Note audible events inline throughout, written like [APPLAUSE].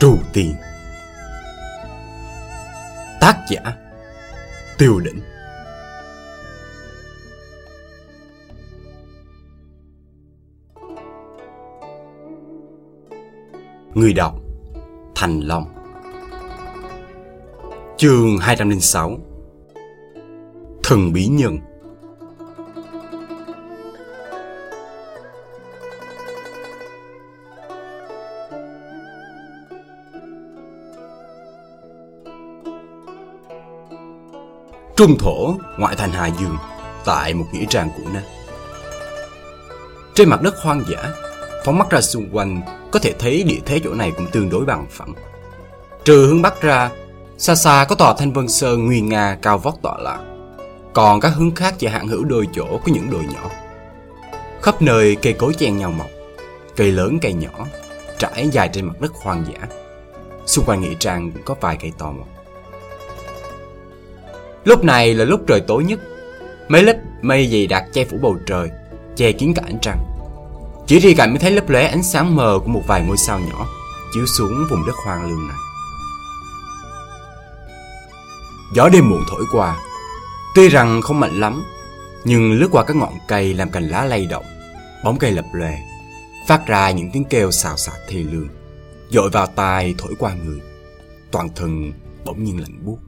Trù Tiền Tác giả, Tiêu Đỉnh Người đọc, Thành Long. Chương 206 Thần Bí Nhân. Trung thổ, ngoại thành Hà Dương, tại một nghĩa trang cũ nát. Trên mặt đất hoang dã, phóng mắt ra xung quanh, có thể thấy địa thế chỗ này cũng tương đối bằng phẳng. Trừ hướng bắc ra, xa xa có tòa Thanh Vân Sơn nguy nga cao vót tọa lạc. Còn các hướng khác chỉ hạn hữu đôi chỗ có những đồi nhỏ. Khắp nơi cây cối chen nhau mọc, cây lớn cây nhỏ, trải dài trên mặt đất hoang dã. Xung quanh nghĩa trang cũng có vài cây to mọc. Lúc này là lúc trời tối nhất. Mấy lớp mây dày đặc che phủ bầu trời, Che kín cả ánh trăng. Chỉ riêng cảnh mới thấy lấp lóe ánh sáng mờ Của một vài ngôi sao nhỏ Chiếu xuống vùng đất hoang lương này. Gió đêm muộn thổi qua. Tuy rằng không mạnh lắm, Nhưng lướt qua các ngọn cây làm cành lá lay động, Bóng cây lập lòe, Phát ra những tiếng kêu xào xạc thê lương. Dội vào tai thổi qua người, Toàn thân bỗng nhiên lạnh buốt.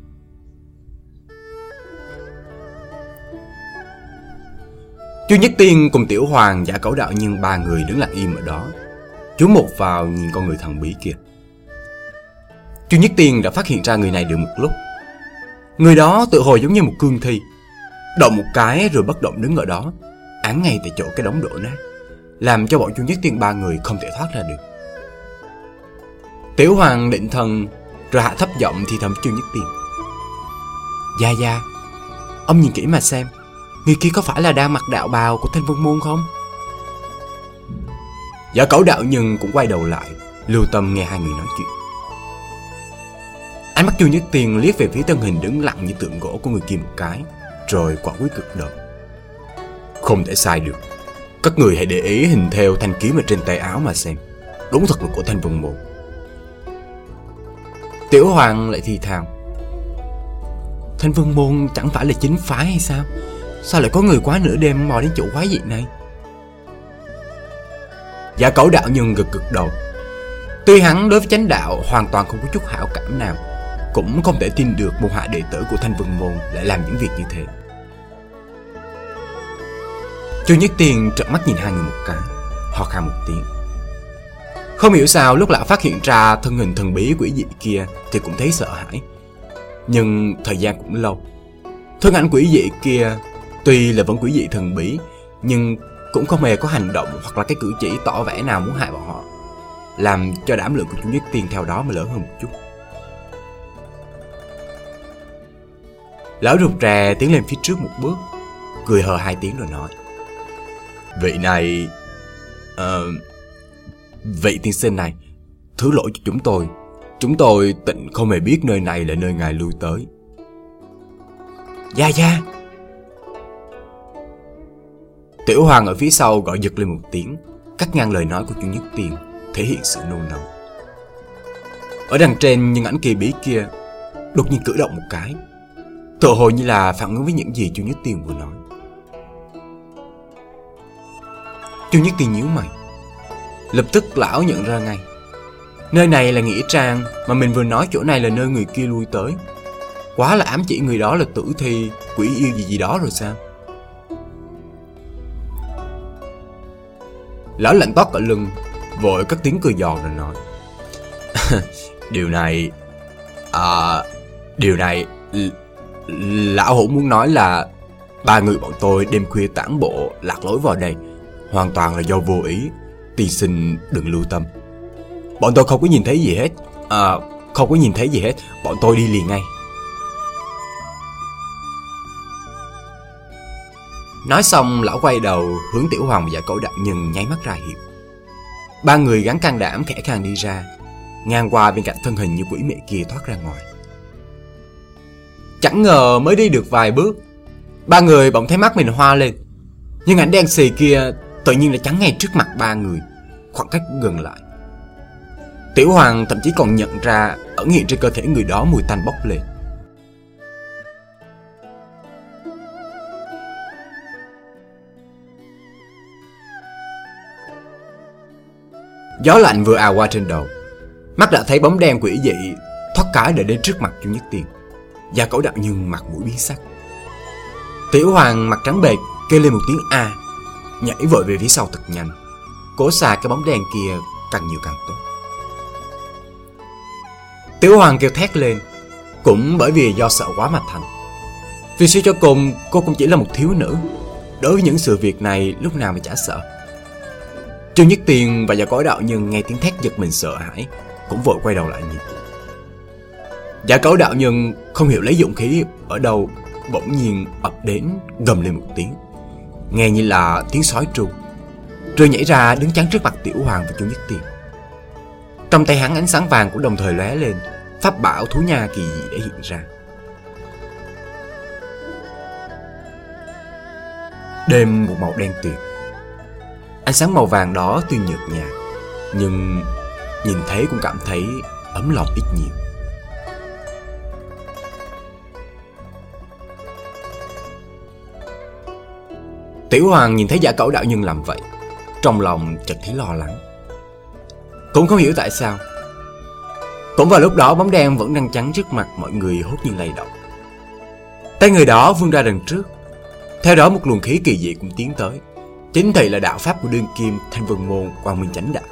Chu Nhất Tiên cùng Tiểu Hoàng giả cẩu đạo nhưng ba người đứng lặng im ở đó. Chú một vào nhìn con người thần bí kia. Chu Nhất Tiên đã phát hiện ra người này được một lúc. Người đó tự hồi giống như một cương thi. Động một cái rồi bất động đứng ở đó, án ngay tại chỗ cái đống đổ nát, làm cho bọn Chu Nhất Tiên ba người không thể thoát ra được. Tiểu Hoàng định thần rồi hạ thấp giọng thì thầm Chu Nhất Tiên. Gia Gia, ông nhìn kỹ mà xem. Người kia có phải là đang mặc đạo bào của Thanh Vân Môn không? Giả cẩu đạo nhân cũng quay đầu lại, Lưu tâm nghe hai người nói chuyện. Ánh mắt chu nhất tiền liếc về phía thân hình đứng lặng như tượng gỗ của người kia một cái, Rồi quả quyết cực đầu Không thể sai được. Các người hãy để ý hình theo thanh kiếm ở trên tay áo mà xem. Đúng thật là của Thanh Vân Môn. Tiểu Hoàng lại thì thào. Thanh Vân Môn chẳng phải là chính phái hay sao? Sao lại có người quá nửa đêm mò đến chỗ quái dị này? Giả cẩu đạo nhân gật gật đầu. Tuy hắn đối với chánh đạo hoàn toàn không có chút hảo cảm nào, Cũng không thể tin được một hạ đệ tử của Thanh Vân Môn lại làm những việc như thế. Chu Nhất Tiền trợn mắt nhìn hai người một cái Họ khan một tiếng. Không hiểu sao lúc lão phát hiện ra thân hình thần bí quỷ dị kia Thì cũng thấy sợ hãi. Nhưng thời gian cũng lâu. Thân ảnh quỷ dị kia Tuy là vẫn quỷ dị thần bí, nhưng cũng không hề có hành động hoặc là cái cử chỉ tỏ vẻ nào muốn hại bọn họ. Làm cho đảm lượng của chúng Nhất Tiên theo đó mà lớn hơn một chút. Lão rụt rè tiến lên phía trước một bước, cười hờ hai tiếng rồi nói. Vị này... Uh, vị tiên sinh này, thứ lỗi cho chúng tôi. Chúng tôi tịnh không hề biết nơi này là nơi ngài lui tới. Gia Gia, Tiểu Hoàng ở phía sau gọi giật lên một tiếng, cắt ngang lời nói của Chu Nhất Tiên, thể hiện sự nôn nóng. Ở đằng trên những ảnh kỳ bí kia, đột nhiên cử động một cái, tự hồ như là phản ứng với những gì Chu Nhất Tiên vừa nói. Chu Nhất Tiên nhíu mày, lập tức lão nhận ra ngay. Nơi này là nghĩa trang mà mình vừa nói chỗ này là nơi người kia lui tới. Quá là ám chỉ người đó là tử thi, quỷ yêu gì gì đó rồi sao? Lão lạnh toát cả lưng, Vội cất tiếng cười giòn rồi nói. [LAUGHS] Điều này À Điều này Lão hủ muốn nói là Ba người bọn tôi đêm khuya tản bộ Lạc lối vào đây, Hoàn toàn là do vô ý, Tiên sinh đừng lưu tâm. Bọn tôi không có nhìn thấy gì hết À không có nhìn thấy gì hết, Bọn tôi đi liền ngay. Nói xong lão quay đầu hướng Tiểu Hoàng và Cổ đạo nhân nháy mắt ra hiệu. Ba người gắn can đảm khẽ khàng đi ra, ngang qua bên cạnh thân hình như quỷ mẹ kia thoát ra ngoài. Chẳng ngờ mới đi được vài bước, ba người bỗng thấy mắt mình hoa lên. Nhưng ảnh đen xì kia tự nhiên là chắn ngay trước mặt ba người, khoảng cách gần lại. Tiểu Hoàng thậm chí còn nhận ra ẩn hiện trên cơ thể người đó mùi tanh bốc lên. Gió lạnh vừa ào qua trên đầu. Mắt đã thấy bóng đen quỷ dị, Thoát cái để đến trước mặt Chu Nhất Tiền Gia cổ đạo nhưng mặt mũi biến sắc. Tiểu Hoàng mặt trắng bệch, Kêu lên một tiếng A, Nhảy vội về phía sau thật nhanh. Cố xa cái bóng đen kia càng nhiều càng tốt. Tiểu Hoàng kêu thét lên, Cũng bởi vì do sợ quá mà thành. Vì suy cho cùng, cô cũng chỉ là một thiếu nữ. Đối với những sự việc này, lúc nào mà chả sợ. Trương Nhất Tiền và già cõi đạo nhân nghe tiếng thét giật mình sợ hãi, Cũng vội quay đầu lại nhìn. Giả cõi đạo nhân không hiểu lấy dụng khí ở đâu, Bỗng nhiên ập đến, gầm lên một tiếng. Nghe như là tiếng sói tru, Rồi nhảy ra đứng chắn trước mặt Tiểu Hoàng và Trương Nhất Tiền Trong tay hắn ánh sáng vàng cũng đồng thời lóe lên, Pháp bảo thú nha kỳ dị đã hiện ra. Đêm một màu đen tuyệt Ánh sáng màu vàng đó tuy nhợt nhạt, Nhưng nhìn thấy cũng cảm thấy ấm lòng ít nhiều. Tiểu Hoàng nhìn thấy giả cẩu đạo nhân làm vậy, Trong lòng chợt thấy lo lắng. Cũng không hiểu tại sao, Cũng vào lúc đó bóng đen vẫn đang chắn trước mặt mọi người hốt như lay động. Tay người đó vươn ra đằng trước, Theo đó một luồng khí kỳ dị cũng tiến tới. Chính thầy là đạo pháp của đương kim Thanh Vân Môn Quang Minh Chánh Đạo.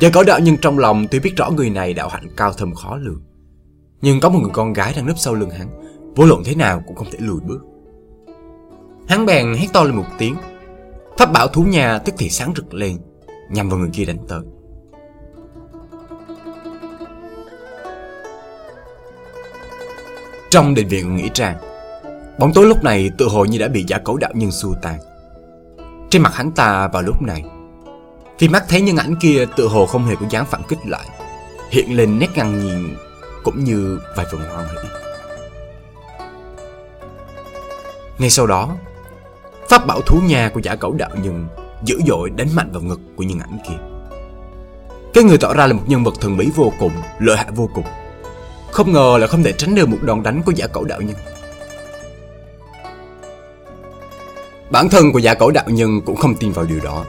Giờ có đạo nhân trong lòng tuy biết rõ người này đạo hạnh cao thâm khó lường, Nhưng có một người con gái đang nấp sau lưng hắn, Vô luận thế nào cũng không thể lùi bước. Hắn bèn hét to lên một tiếng Pháp bảo thú nhà tức thì sáng rực lên, Nhằm vào người kia đánh tới. Trong định viện nghĩ rằng Bóng tối lúc này tự hồ như đã bị giả cấu đạo nhân xua tan. Trên mặt hắn ta vào lúc này Khi mắt thấy nhân ảnh kia tự hồ không hề có dáng phản kích lại, Hiện lên nét ngăn nhìn Cũng như vài phần hoan hỷ. Ngay sau đó, Pháp bảo thú nhà của giả cẩu đạo nhân Dữ dội đánh mạnh vào ngực của nhân ảnh kia. Cái người tỏ ra là một nhân vật thần bí vô cùng, Lợi hại vô cùng. Không ngờ là không thể tránh được một đòn đánh của giả cẩu đạo nhân. Bản thân của giả cổ đạo nhân cũng không tin vào điều đó.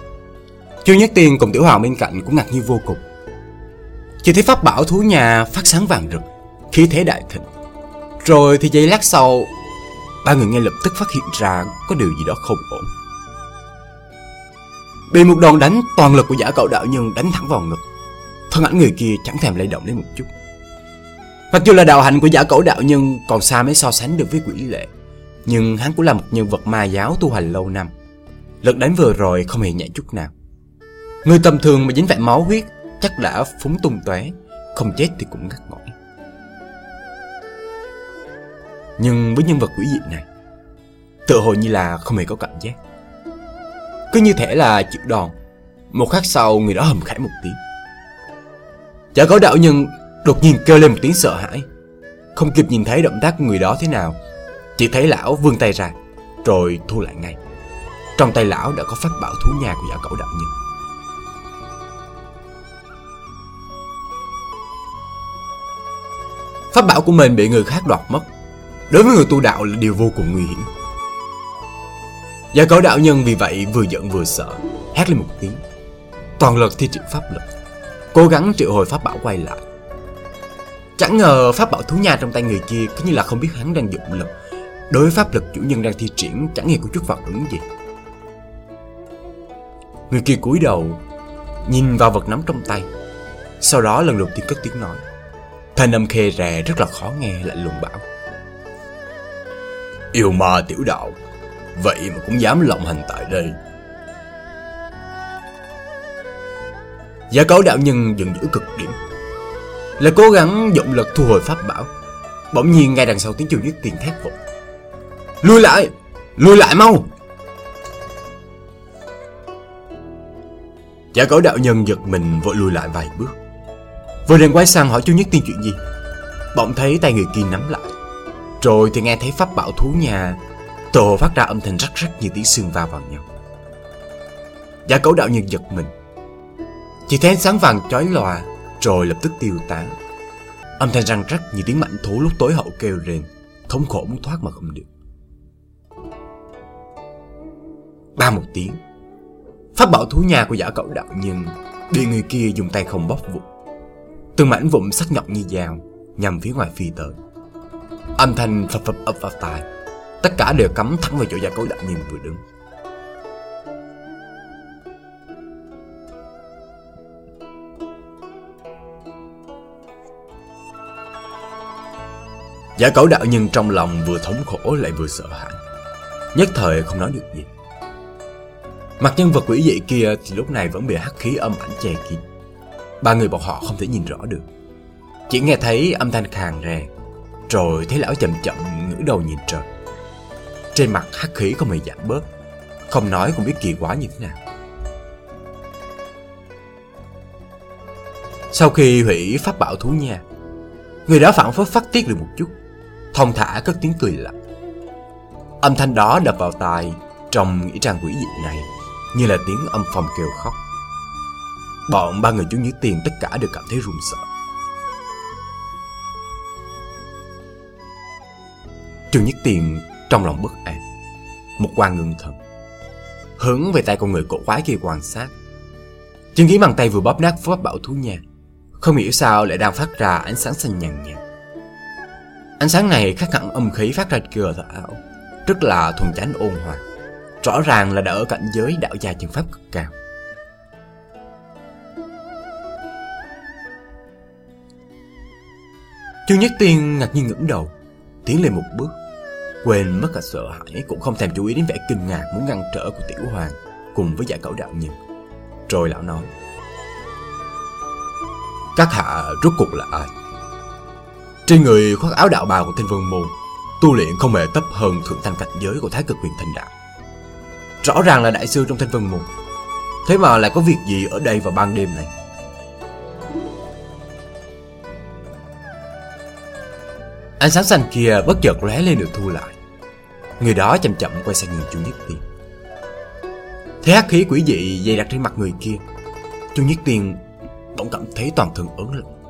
Chu Nhất Tiên cùng Tiểu Hoàng bên cạnh cũng ngạc nhiên vô cùng. Chỉ thấy pháp bảo thú nhà phát sáng vàng rực, khí thế đại thịnh. Rồi thì giây lát sau, ba người ngay lập tức phát hiện ra có điều gì đó không ổn. Bị một đòn đánh toàn lực của giả cậu đạo nhân đánh thẳng vào ngực. Thân ảnh người kia chẳng thèm lay động đến một chút. Mặc dù là đạo hạnh của giả cậu đạo nhân còn xa mới so sánh được với quỷ lệ nhưng hắn cũng là một nhân vật ma giáo tu hành lâu năm. Lực đánh vừa rồi không hề nhẹ chút nào. Người tầm thường mà dính phải máu huyết Chắc đã phúng tung tóe, Không chết thì cũng ngắt ngõi Nhưng với nhân vật quỷ dị này Tự hồ như là không hề có cảm giác. Cứ như thể là chịu đòn, Một khắc sau người đó hầm khải một tiếng. Chả có đạo nhân đột nhiên kêu lên một tiếng sợ hãi, Không kịp nhìn thấy động tác của người đó thế nào chỉ thấy lão vươn tay ra, Rồi thu lại ngay. Trong tay lão đã có pháp bảo thú nhà của giả cẩu đạo nhân. Pháp bảo của mình bị người khác đoạt mất. Đối với người tu đạo là điều vô cùng nguy hiểm. Giả cẩu đạo nhân vì vậy vừa giận vừa sợ, Hét lên một tiếng. Toàn lực thi triển pháp lực, Cố gắng triệu hồi pháp bảo quay lại. Chẳng ngờ pháp bảo thú nha trong tay người kia Cứ như là không biết hắn đang dụng lực. Đối với pháp lực chủ nhân đang thi triển, chẳng hề có chút phản ứng gì. Người kia cúi đầu, Nhìn vào vật nắm trong tay. Sau đó lần đầu tiên cất tiếng nói. Thanh âm khê rè rất là khó nghe, lạnh lùng bảo. Yêu ma tiểu đạo, Vậy mà cũng dám lộng hành tại đây. Giả cấu đạo nhân dần dữ cực điểm. Là cố gắng dụng lực thu hồi pháp bảo. Bỗng nhiên, ngay đằng sau tiếng chu nhất tiền thét vụt. Lùi lại. Lùi lại mau. Chả cẩu đạo nhân giật mình vội lùi lại vài bước. Vừa định quay sang hỏi chú Nhất Tiên chuyện gì, Bỗng thấy tay người kia nắm lại. Rồi thì nghe thấy pháp bảo thú nhà, Tổ phát ra âm thanh rắc rắc như tiếng xương va vào nhau. Giả cẩu đạo nhân giật mình. Chỉ thấy sáng vàng chói lòa, Rồi lập tức tiêu tán. Âm thanh răng rắc như tiếng mạnh thú lúc tối hậu kêu rền Thống khổ muốn thoát mà không được. Ba một tiếng. Phát bảo thú nhà của giả cậu đạo nhân Bị người kia dùng tay không bóp vụn. Từng mảnh vụn sắc nhọn như dao, Nhằm phía ngoài phi tới. Âm thanh phập phập ập vào tai. Tất cả đều cắm thẳng vào chỗ giả cậu đạo nhân vừa đứng. Giả cẩu đạo nhân trong lòng vừa thống khổ lại vừa sợ hãi. Nhất thời không nói được gì. Mặt nhân vật quỷ dị kia thì lúc này vẫn bị hắc khí âm ảnh che kín. Ba người bọn họ không thể nhìn rõ được. Chỉ nghe thấy âm thanh khàn rè, Rồi thấy lão chậm chậm ngửa đầu nhìn trời. Trên mặt hắc khí không hề giảm bớt, Không nói cũng biết kỳ quá như thế nào. Sau khi hủy pháp bảo thú nha, Người đó phản phất phát tiết được một chút Thông thả cất tiếng cười lạnh. Âm thanh đó đập vào tai Trong nghĩa trang quỷ dị này. Như là tiếng âm phòng kêu khóc. Bọn ba người chú Nhĩ Tiền tất cả đều cảm thấy run sợ. Chu Nhất Tiền trong lòng bất an, Một quan ngưng thần, Hướng về tay con người cổ quái kia quan sát. Chứng kiến bàn tay vừa bóp nát pháp bảo thú nhà Không hiểu sao lại đang phát ra ánh sáng xanh nhàn nhạt. Ánh sáng này khác hẳn âm khí phát ra cửa thở ảo Rất là thuần chánh ôn hòa. Rõ ràng là đã ở cảnh giới đạo gia chân pháp cực cao. Chu Nhất Tiên ngạc nhiên ngẩng đầu, Tiến lên một bước, Quên mất cả sợ hãi, Cũng không thèm chú ý đến vẻ kinh ngạc Muốn ngăn trở của Tiểu Hoàng Cùng với giải cẩu đạo nhân Rồi lão nói, Các hạ rốt cuộc là ai? Trên người khoác áo đạo bào của Thanh Vân Môn, Tu luyện không hề thấp hơn thượng thanh cảnh giới của Thái Cực Huyền Thanh Đạo. Rõ ràng là đại sư trong Thanh Vân Môn Thế mà lại có việc gì ở đây vào ban đêm này? Ánh sáng xanh kia bất chợt lóe lên được thu lại. Người đó chậm chậm quay sang nhìn Chu Nhất Tiên. Thế hắc khí quỷ dị dày đặc trên mặt người kia. Chu Nhất Tiên bỗng cảm thấy toàn thân ớn lạnh.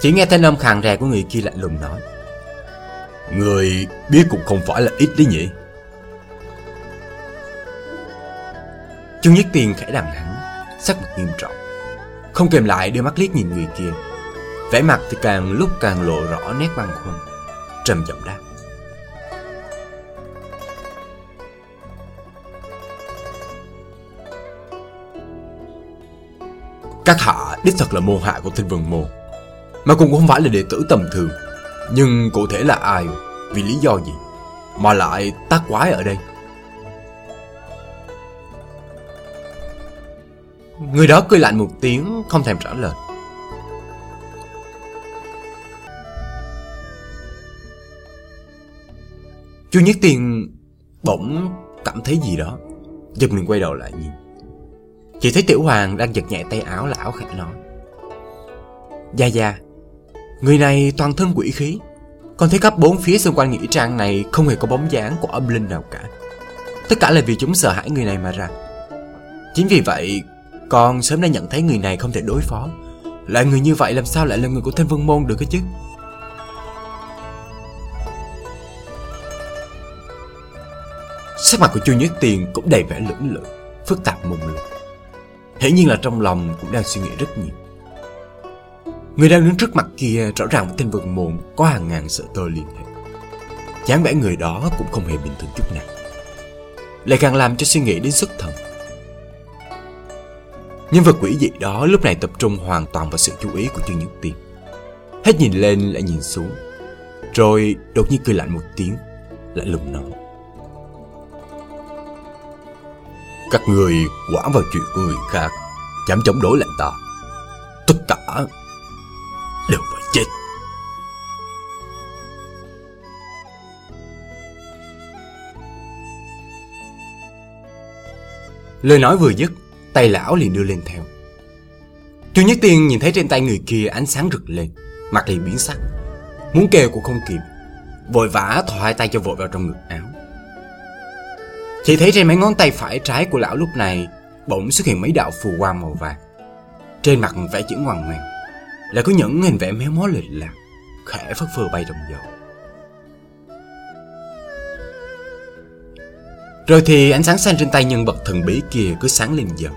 Chỉ nghe thanh âm khàn rè của người kia lạnh lùng nói. Người biết cũng không phải là ít đấy nhỉ? Chu Nhất Tiền khẽ đằng hắn, Sắc mặt nghiêm trọng. Không kèm lại đưa mắt liếc nhìn người kia. Vẻ mặt thì càng lúc càng lộ rõ nét băng khoăn, Trầm giọng đáp. Các hạ đích thật là môn hạ của thiên Vân Môn, mà cũng không phải là đệ tử tầm thường. Nhưng cụ thể là ai? Vì lý do gì? Mà lại tác quái ở đây? Người đó cười lạnh một tiếng, Không thèm trả lời. Chu Nhất Tiền bỗng cảm thấy gì đó, Giật mình quay đầu lại nhìn. Chỉ thấy Tiểu Hoàng đang giật nhẹ tay áo lão khẽ nói. Gia Gia Người này toàn thân quỷ khí. Con thấy khắp bốn phía xung quanh nghĩa trang này Không hề có bóng dáng của âm linh nào cả. Tất cả là vì chúng sợ hãi người này mà ra. Chính vì vậy Con sớm đã nhận thấy người này không thể đối phó. Lại người như vậy làm sao lại là người của Thanh Vân Môn được cái chứ? Sắc mặt của Chu Nhất Tiền cũng đầy vẻ lưỡng lự, Phức tạp mùng lung Hiển nhiên là trong lòng cũng đang suy nghĩ rất nhiều. Người đang đứng trước mặt kia rõ ràng với tên vân mộn có hàng ngàn sợi tơ liên hệ. dáng vẻ người đó cũng không hề bình thường chút nào. Lại càng làm cho suy nghĩ đến xuất thần. Nhân vật quỷ dị đó lúc này tập trung hoàn toàn vào sự chú ý của Trương Nhất Tiên. Hết nhìn lên lại nhìn xuống. Rồi đột nhiên cười lạnh một tiếng, lại lùng nói. Các người quả vào chuyện của người khác, dám chống đối lại ta. Tất cả đều phải chết. Lời nói vừa dứt, tay lão liền đưa lên theo. Chu Nhất Tiên nhìn thấy trên tay người kia ánh sáng rực lên, mặt liền biến sắc. Muốn kêu cũng không kịp, vội vã thò hai tay cho vội vào trong ngực áo. Chỉ thấy trên mấy ngón tay phải trái của lão lúc này bỗng xuất hiện mấy đạo phù quang màu vàng. Trên mặt vẽ chữ ngoằn ngoèo, lại có những hình vẽ méo mó lệch lạc, khẽ phất phơ bay trong gió. Rồi thì ánh sáng xanh trên tay nhân vật thần bí kia cứ sáng lên dần,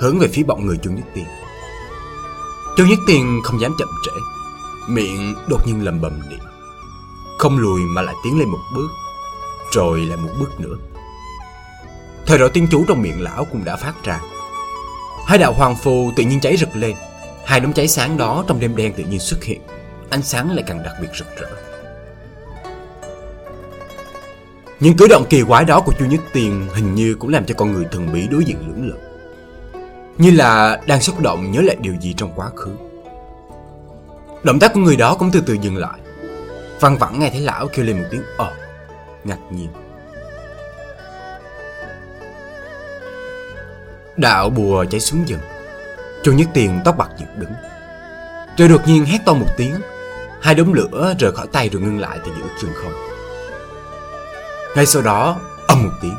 hướng về phía bọn người Chu Nhất Tiên. Chu Nhất Tiên không dám chậm trễ, miệng đột nhiên lầm bầm niệm, không lùi mà lại tiến lên một bước, rồi lại một bước nữa. Thời độ tiên chú trong miệng lão cũng đã phát ra. Hai đạo hoàng phù tự nhiên cháy rực lên, hai đống cháy sáng đó trong đêm đen tự nhiên xuất hiện, ánh sáng lại càng đặc biệt rực rỡ. Những cử động kỳ quái đó của Chu Nhất Tiền hình như cũng làm cho con người thần bí đối diện lưỡng lự. Như là đang xúc động nhớ lại điều gì trong quá khứ. Động tác của người đó cũng từ từ dừng lại. Văn vẳng nghe thấy lão kêu lên một tiếng ồ, ngạc nhiên. Đạo bùa cháy xuống dần. Chu Nhất Tiền tóc bạc dựng đứng. Rồi đột nhiên hét to một tiếng, hai đống lửa rời khỏi tay rồi ngưng lại từ giữa trường không. Ngay sau đó, âm một tiếng.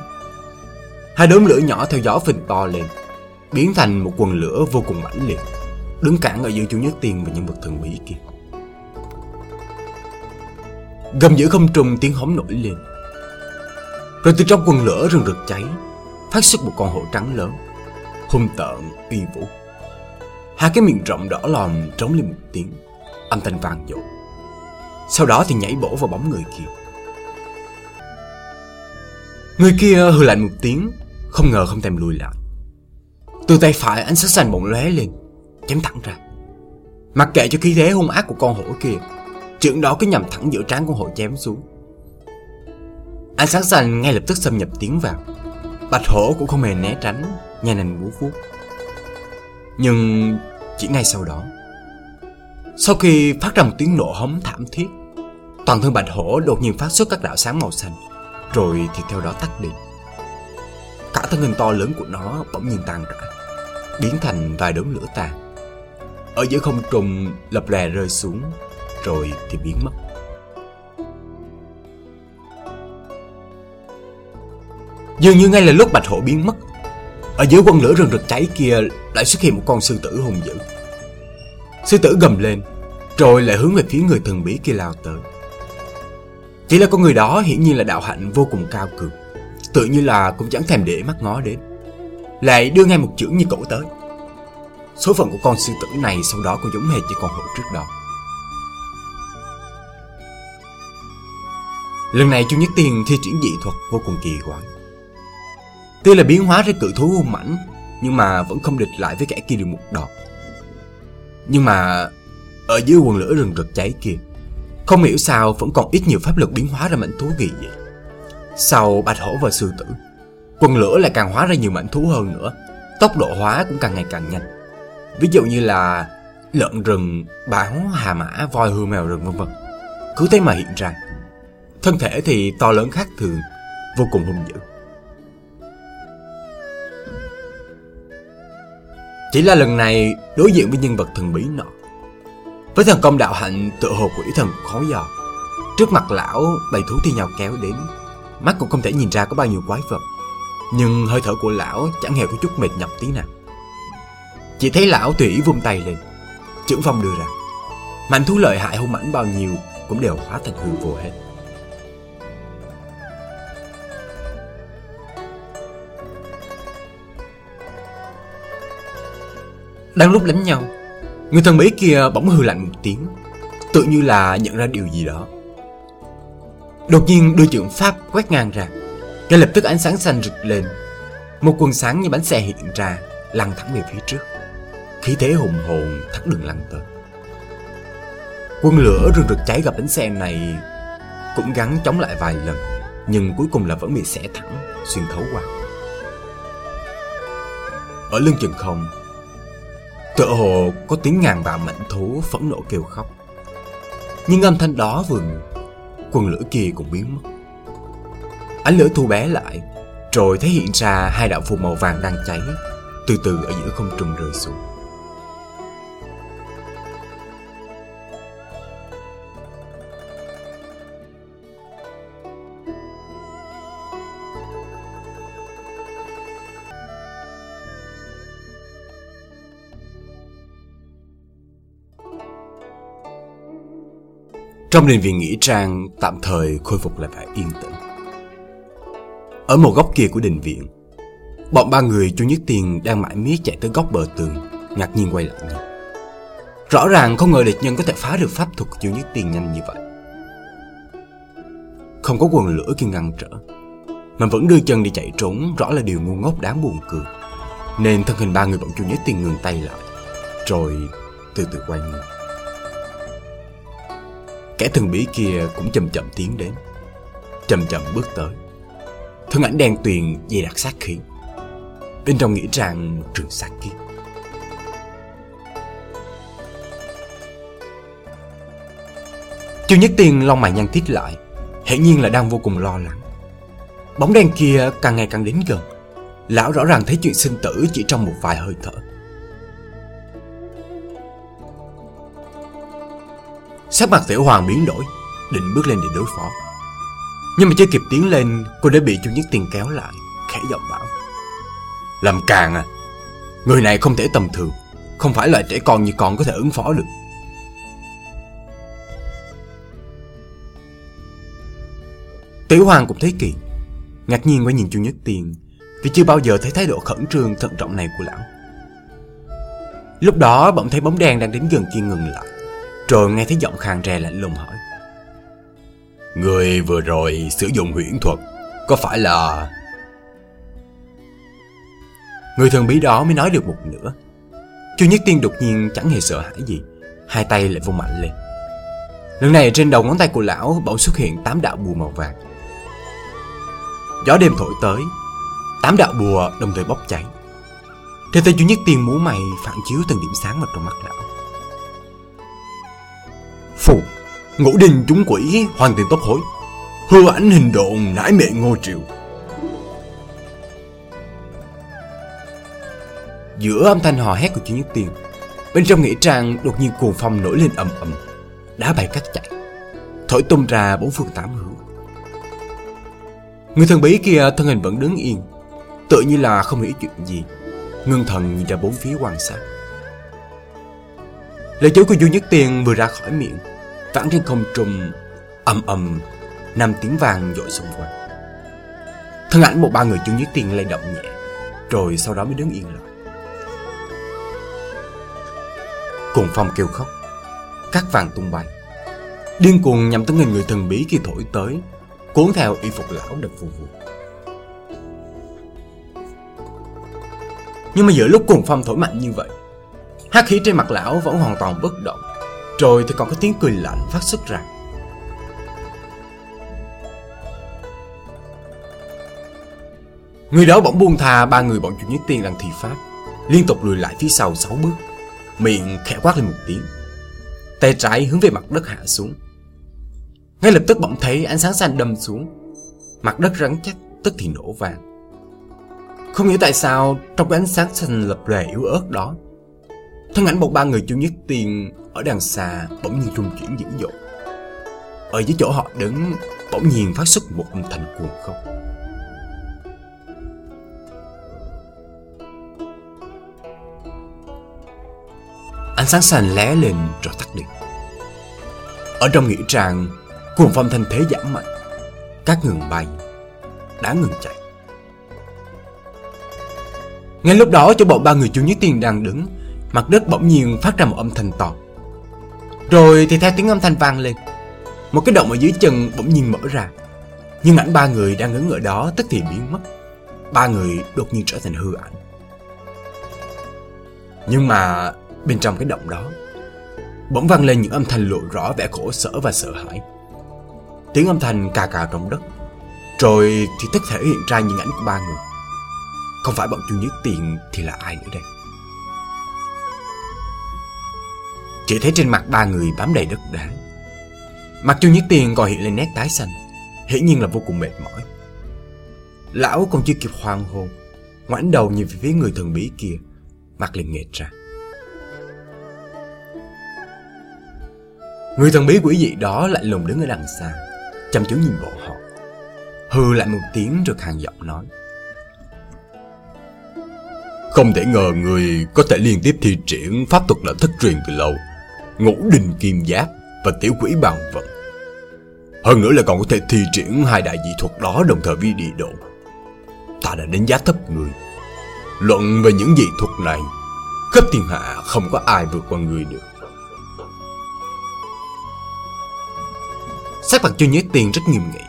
Hai đốm lửa nhỏ theo gió phình to lên, biến thành một quần lửa vô cùng mãnh liệt, đứng cản ở giữa Chu Nhất tiền và nhân vật thần bí kia. Gầm giữa không trùng tiếng hống nổi lên. Rồi từ trong quần lửa rừng rực cháy, phát xuất một con hổ trắng lớn, hung tợn, uy vũ. Hai cái miệng rộng đỏ lòm trống lên một tiếng, âm thanh vang dội. Sau đó thì nhảy bổ vào bóng người kia. Người kia hừ lạnh một tiếng Không ngờ không thèm lùi lại. Từ tay phải ánh sáng xanh bỗng lóe lên Chém thẳng ra. Mặc kệ cho khí thế hung ác của con hổ kia trưởng đó cứ nhằm thẳng giữa trán con hổ chém xuống. Ánh sáng xanh ngay lập tức xâm nhập tiến vào Bạch hổ cũng không hề né tránh Nhanh nành bú vuốt. Nhưng chỉ ngay sau đó Sau khi phát ra một tiếng nổ hống thảm thiết Toàn thân bạch hổ đột nhiên phát xuất các đạo sáng màu xanh rồi thì theo đó tắt đi. Cả thân hình to lớn của nó bỗng nhiên tan rã, biến thành vài đốm lửa tàn. Ở giữa không trung lập lè rơi xuống, rồi thì biến mất. Dường như ngay là lúc bạch hổ biến mất, ở dưới quân lửa rừng rực cháy kia lại xuất hiện một con sư tử hùng dữ. Sư tử gầm lên, rồi lại hướng về phía người thần bí kia lao tới. Chỉ là con người đó hiển nhiên là đạo hạnh vô cùng cao cường Tự như là cũng chẳng thèm để mắt ngó đến Lại đưa ngay một chữ như cổ tới Số phận của con sư tử này sau đó cũng giống hệt như con hổ trước đó Lần này Chu Nhất Tiên thi triển dị thuật vô cùng kỳ quái Tuy là biến hóa ra cự thú hung mãnh Nhưng mà vẫn không địch lại với kẻ kia được một đòn. Nhưng mà Ở dưới quần lửa rừng rực cháy kia không hiểu sao vẫn còn ít nhiều pháp lực biến hóa ra mảnh thú kỳ vậy. Sau bạch hổ và sư tử Quần lửa lại càng hóa ra nhiều mảnh thú hơn nữa Tốc độ hóa cũng càng ngày càng nhanh. Ví dụ như là lợn rừng, báo, hà mã, voi hươu mèo rừng vân vân. Cứ thế mà hiện ra. Thân thể thì to lớn khác thường Vô cùng hung dữ. Chỉ là lần này đối diện với nhân vật thần bí nọ. Với thần công đạo hạnh tựa hồ quỷ thần khó dò. Trước mặt lão, bầy thú thi nhau kéo đến. Mắt cũng không thể nhìn ra có bao nhiêu quái vật. Nhưng hơi thở của lão chẳng hề có chút mệt nhọc tí nào. Chỉ thấy lão tùy ý vung tay lên. Chữ phong đưa ra. Mạnh thú lợi hại hung mãnh bao nhiêu Cũng đều hóa thành hư vô hết. Đang lúc đánh nhau. Người thần bí kia bỗng hư lạnh một tiếng, Tự như là nhận ra điều gì đó. Đột nhiên đưa trưởng pháp quét ngang ra, Ngay lập tức ánh sáng xanh rực lên. Một quần sáng như bánh xe hiện ra, Lăn thẳng về phía trước. Khí thế hùng hồn thắt đường lăn tới. Quân lửa rừng rực cháy gặp bánh xe này Cũng gắn chống lại vài lần, Nhưng cuối cùng là vẫn bị xẻ thẳng, Xuyên thấu qua. Ở lưng chừng không Tựa hồ có tiếng ngàn vạn mảnh thú phẫn nộ kêu khóc. Nhưng âm thanh đó vừa Quần lửa kia cũng biến mất. Ánh lửa thu bé lại, Rồi thấy hiện ra hai đạo phù màu vàng đang cháy, Từ từ ở giữa không trung rơi xuống. Trong đình viện nghỉ trang tạm thời khôi phục lại vẻ yên tĩnh. Ở một góc kia của đình viện, bọn ba người Chu Nhất Tiền đang mãi miết chạy tới góc bờ tường, ngạc nhiên quay lại nhìn. Rõ ràng không ngờ địch nhân có thể phá được pháp thuật của Chu Nhất Tiền nhanh như vậy. Không có quần lửa kia ngăn trở, mà vẫn đưa chân đi chạy trốn rõ là điều ngu ngốc đáng buồn cười. Nên thân hình ba người bọn Chu Nhất Tiền ngừng tay lại, rồi từ từ quay người. Kẻ thần bí kia cũng chậm chậm tiến đến. Chậm chậm bước tới. Thân ảnh đen tuyền dày đặc sát khí. Bên trong nghĩ rằng trường sát kiếp. Chưa Nhất Tiên lông mày nhăn thiết lại Hiển nhiên là đang vô cùng lo lắng. Bóng đen kia càng ngày càng đến gần. Lão rõ ràng thấy chuyện sinh tử chỉ trong một vài hơi thở. Sắc mặt tiểu hoàng biến đổi, Định bước lên để đối phó. Nhưng mà chưa kịp tiến lên, Cô đã bị chu nhất tiền kéo lại, Khẽ giọng bảo. Làm càng à Người này không thể tầm thường, Không phải loại trẻ con như con có thể ứng phó được. Tiểu hoàng cũng thấy kỳ, Ngạc nhiên quay nhìn chu nhất tiền, Vì chưa bao giờ thấy thái độ khẩn trương, thận trọng này của lão. Lúc đó bỗng thấy bóng đen đang đến gần kia ngừng lại rồi nghe thấy giọng khàn rè lạnh lùng hỏi. Người vừa rồi sử dụng huyễn thuật Có phải là... Người thần bí đó mới nói được một nửa. Chu Nhất Tiên đột nhiên chẳng hề sợ hãi gì Hai tay lại vung mạnh lên. Lần này trên đầu ngón tay của lão bỗng xuất hiện tám đạo bùa màu vàng. Gió đêm thổi tới Tám đạo bùa đồng thời bốc cháy. Trên tay Chu Nhất Tiên múa mày phản chiếu từng điểm sáng vào trong mắt lão Ngũ đình chúng quỷ hoàn tiền tốc hối. Hư ảnh hình độn, nãi mẹ ngô triệu Giữa âm thanh hò hét của Chu Nhất Tiên, Bên trong nghĩa trang đột nhiên cuồng phong nổi lên ầm ầm. Đá bay cắt chạy. Thổi tung ra bốn phương tám hướng. Người thần bí kia thân hình vẫn đứng yên Tự như là không hiểu chuyện gì. Ngưng thần nhìn ra bốn phía quan sát. Lời chú của Du Nhất Tiên vừa ra khỏi miệng Vãng trên không trung, ầm ầm, năm tiếng vàng dội xung quanh. Thân ảnh một ba người chung dưới tiền lay động nhẹ, Rồi sau đó mới đứng yên lại Cùng phong kêu khóc các vàng tung bay. Điên cuồng nhằm tới người người thần bí khi thổi tới, Cuốn theo y phục lão đập phù phù Nhưng mà giữa lúc cuồng phong thổi mạnh như vậy, hắc khí trên mặt lão vẫn hoàn toàn bất động. Rồi thì còn có tiếng cười lạnh phát xuất ra. Người đó bỗng buông thà ba người bọn chủ nhất tiên đang thi pháp, Liên tục lùi lại phía sau sáu bước, Miệng khẽ quát lên một tiếng, Tay trái hướng về mặt đất hạ xuống. Ngay lập tức bỗng thấy ánh sáng xanh đâm xuống, Mặt đất rắn chắc, tức thì nổ vàng Không hiểu tại sao Trong cái ánh sáng xanh lập lệ yếu ớt đó Thân ảnh một ba người chung nhất tiền ở đằng xa bỗng nhiên rung chuyển dữ dội. Ở dưới chỗ họ đứng bỗng nhiên phát xuất một âm thanh cuồng khóc. Ánh sáng sành lé lên rồi tắt đi. Ở trong nghĩa trang, cuồng phong thanh thế giảm mạnh. Các ngừng bay, đã ngừng chạy. Ngay lúc đó chỗ bọn ba người chu nhất tiền đang đứng Mặt đất bỗng nhiên phát ra một âm thanh to. Rồi thì theo tiếng âm thanh vang lên, Một cái động ở dưới chân bỗng nhiên mở ra. Nhưng ảnh ba người đang đứng ở đó tức thì biến mất. Ba người đột nhiên trở thành hư ảnh. Nhưng mà bên trong cái động đó, Bỗng vang lên những âm thanh lộ rõ vẻ khổ sở và sợ hãi. Tiếng âm thanh cà cà trong đất. Rồi thì tất thể hiện ra những ảnh của ba người. Không phải bọn chu nhất tiền thì là ai nữa đây? Chỉ thấy trên mặt ba người bám đầy đất đá. Mặt Chu Nhất Tiên còn hiện lên nét tái xanh, Hiển nhiên là vô cùng mệt mỏi. Lão còn chưa kịp hoang hồn ngoảnh đầu nhìn về phía người thần bí kia, Mặt liền nghệt ra. Người thần bí quỷ dị đó lạnh lùng đứng ở đằng xa, Chăm chú nhìn bọn họ Hư lại một tiếng rồi hàng giọng nói. Không thể ngờ người có thể liên tiếp thi triển pháp thuật lợi thất truyền từ lâu ngũ đình kim giáp và tiểu quỷ bàn vận Hơn nữa là còn có thể thi triển hai đại dị thuật đó đồng thời với địa độ. Ta đã đánh giá thấp người. Luận về những dị thuật này, khắp thiên hạ không có ai vượt qua người được. Sắc mặt chưa Nhất Tiên rất nghiêm nghị,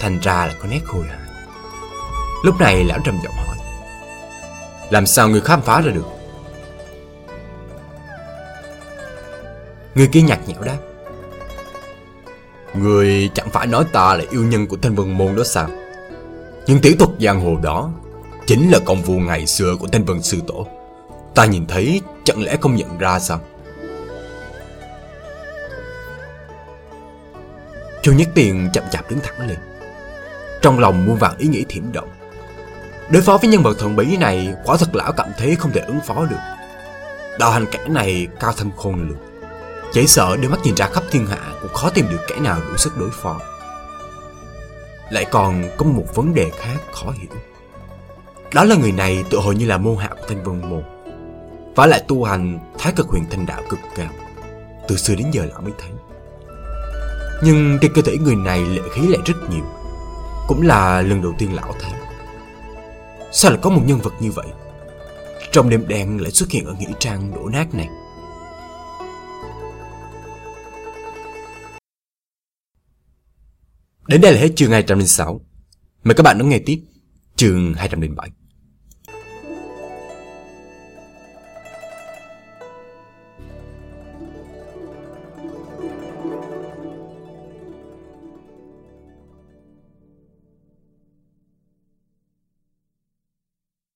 thành ra là có nét khôi hài. Lúc này lão trầm giọng hỏi, làm sao người khám phá ra được? Người kia nhạt nhẽo đáp, Người chẳng phải nói ta là yêu nhân của thanh vân môn đó sao? Nhưng tiểu thuật giang hồ đó Chính là công vụ ngày xưa của thanh vân sư tổ. Ta nhìn thấy chẳng lẽ không nhận ra sao? Chu Nhất Tiền chậm chạp đứng thẳng lên. Trong lòng muôn vàng ý nghĩ thiểm động. Đối phó với nhân vật thần bí này Quả thật lão cảm thấy không thể ứng phó được. Đạo hành kẻ này cao thâm khôn lường Chảy sợ đưa mắt nhìn ra khắp thiên hạ, Cũng khó tìm được kẻ nào đủ sức đối phó. Lại còn có một vấn đề khác khó hiểu. Đó là người này tự hồ như là môn hạ của thanh vân môn. Và lại tu hành, thái cực huyền thanh đạo cực cao. Từ xưa đến giờ lão mới thấy. Nhưng trên cơ thể người này lệ khí lại rất nhiều. Cũng là lần đầu tiên lão thấy. Sao lại có một nhân vật như vậy? Trong đêm đen lại xuất hiện ở nghĩa trang đổ nát này. Đến đây là hết chương 206. Mời các bạn đón nghe tiếp chương 207.